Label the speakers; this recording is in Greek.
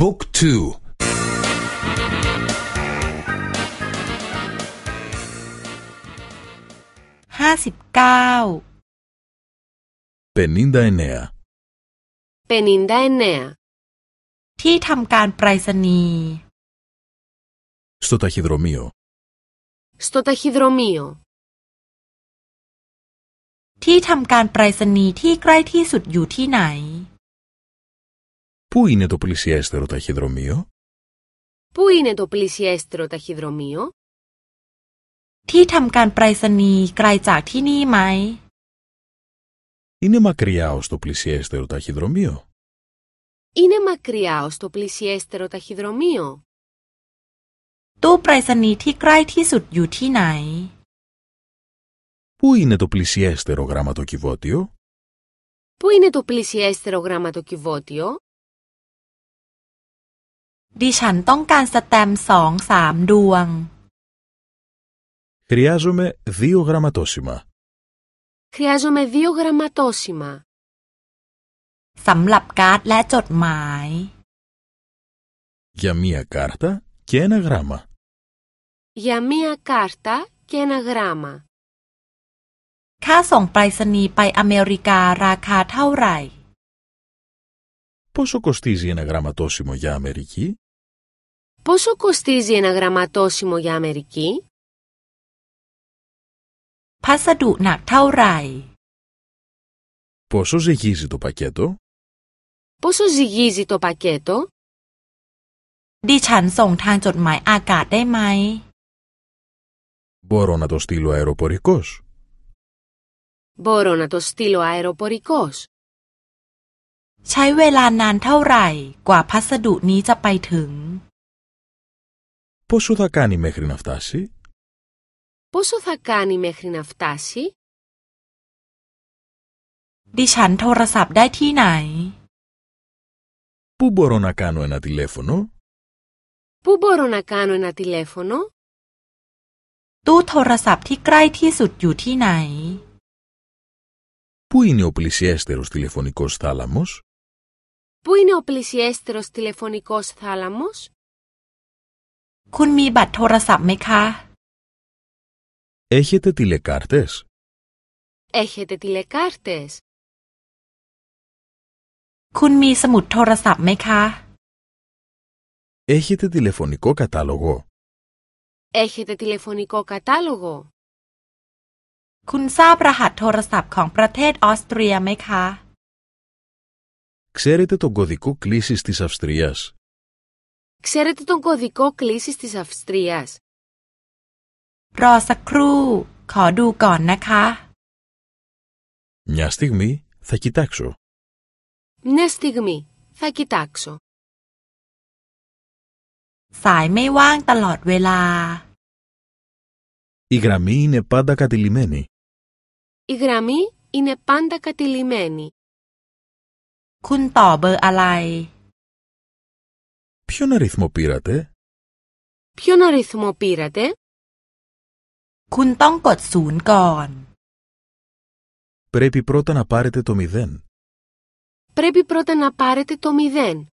Speaker 1: บุ๊กทู
Speaker 2: ห้าสิบเก้า
Speaker 1: 59
Speaker 3: 59.
Speaker 2: ที่ทำการไปรษณีย์
Speaker 1: στο ταχυδρομείο
Speaker 3: Στο ταχυδρομείο.
Speaker 2: ที่ทำการไปรษณีย์ที่ใกล้ที่สุดอยู่ที่ไหน
Speaker 1: Πού είναι το πλησιέστερο ταχυδρομείο;
Speaker 3: Πού είναι το πλησιέστερο ταχυδρομείο;
Speaker 2: Τι ταμκαν πραϊσανή κραϊτζάκ τι νίμαι.
Speaker 1: Είναι μακριά ως το πλησιέστερο ταχυδρομείο.
Speaker 3: Είναι μακριά ως το πλησιέστερο ταχυδρομείο.
Speaker 2: Το πραϊσανή τι κραϊ τι σουτ γιου τι ναι.
Speaker 1: Πού είναι το πλησιέστερο γραμματοκιβώτιο;
Speaker 3: Πού είναι το πλησιέστερο γραμματοκιβώτιο;
Speaker 2: ดิฉันต้องการสแตมป์สองสามดวง
Speaker 1: Χρειάζομαι δύο γραμματόσημα.
Speaker 3: Χρειάζομαι δύο γραμματόσημα.
Speaker 2: สำหรับการ์ดและจดหมาย
Speaker 1: Για μία κάρτα και ένα γράμμα.
Speaker 3: Για μία κάρτα και ένα γράμμα.
Speaker 2: ค่าส่งไปรษณีย์ไปอเมริการาคาเท่าไหร่
Speaker 1: Πόσο κοστίζει ένα γραμματόσημο για Αμερική?
Speaker 3: Πόσο κοστίζει ένα γραμματόσημο για Αμερική?
Speaker 2: พัสดุหนักเท่าไหร่
Speaker 1: Πόσο ζυγίζει το πακέτο?
Speaker 3: Πόσο ζυγίζει το πακέτο?
Speaker 2: ดิฉันส่งทางจดหมายอากาศได้ไหม
Speaker 1: Μπορώ να το στείλω αεροπορικός?
Speaker 3: Μπορώ να το στείλω αεροπορικός.
Speaker 2: ใช้เวลานานเท่าไหร่ กว่าพัสดุนี้จะไปถึง
Speaker 1: Πόσο θα κάνει μέχρι να φτάσει?
Speaker 3: Πόσο θα κάνει μέχρι να φτάσει?
Speaker 2: ดิฉันโทรศัพท์ได้ที่ไหน
Speaker 1: Πού μπορώ να κάνω ένα τηλέφωνο?
Speaker 3: Πού μπορώ να κάνω ένα τηλέφωνο?
Speaker 2: ตู้โทรศัพท์ที่ใกล้ที่สุดอยู่ที่ไหน
Speaker 1: Πού είναι ο πλησιέστερος τηλεφωνικός θάλαμος?
Speaker 3: Πού είναι ο πλησιέστερος τηλεφωνικός θάλαμος?
Speaker 2: คุณมีบัตรโทรศัพท์ไหมคะ
Speaker 1: Έχετε τηλεκάρτες?
Speaker 3: Έχετε τηλεκάρτες?
Speaker 2: คุณมีสมุดโทรศัพท์ไหมคะ
Speaker 1: Έχετε τηλεφωνικό κατάλογο?
Speaker 3: Έχετε τηλεφωνικό κατάλογο?
Speaker 2: คุณทราบรหัสโทรศัพท์ของประเทศออสเตรียไหมคะ
Speaker 1: Ξέρετε τον κωδικό κλήσης της Αυστρίας?
Speaker 3: Ξέρετε τον κωδικό κλήσης της Αυστρίας?
Speaker 2: รอสักครู่ ขอดูก่อนนะคะ
Speaker 1: Μια στιγμή θα κοιτάξω.
Speaker 3: Μια στιγμή. Θα κοιτάξω.
Speaker 2: สายไม่ว่างตลอดเวลา
Speaker 1: Η γραμμή είναι πάντα κατηλημένη.
Speaker 3: Η γραμμή είναι πάντα κατηλημένη.
Speaker 2: คุณต่อเบอร์อะไร
Speaker 1: Ποιον αριθμό πήρατε?
Speaker 3: Ποιον αριθμό πήρατε?
Speaker 2: คุณต้องกดศูนย์ก่อน
Speaker 1: Πρέπει πρώτα να πάρετε το 0.
Speaker 3: Πρέπει πρώτα να πάρετε το 0.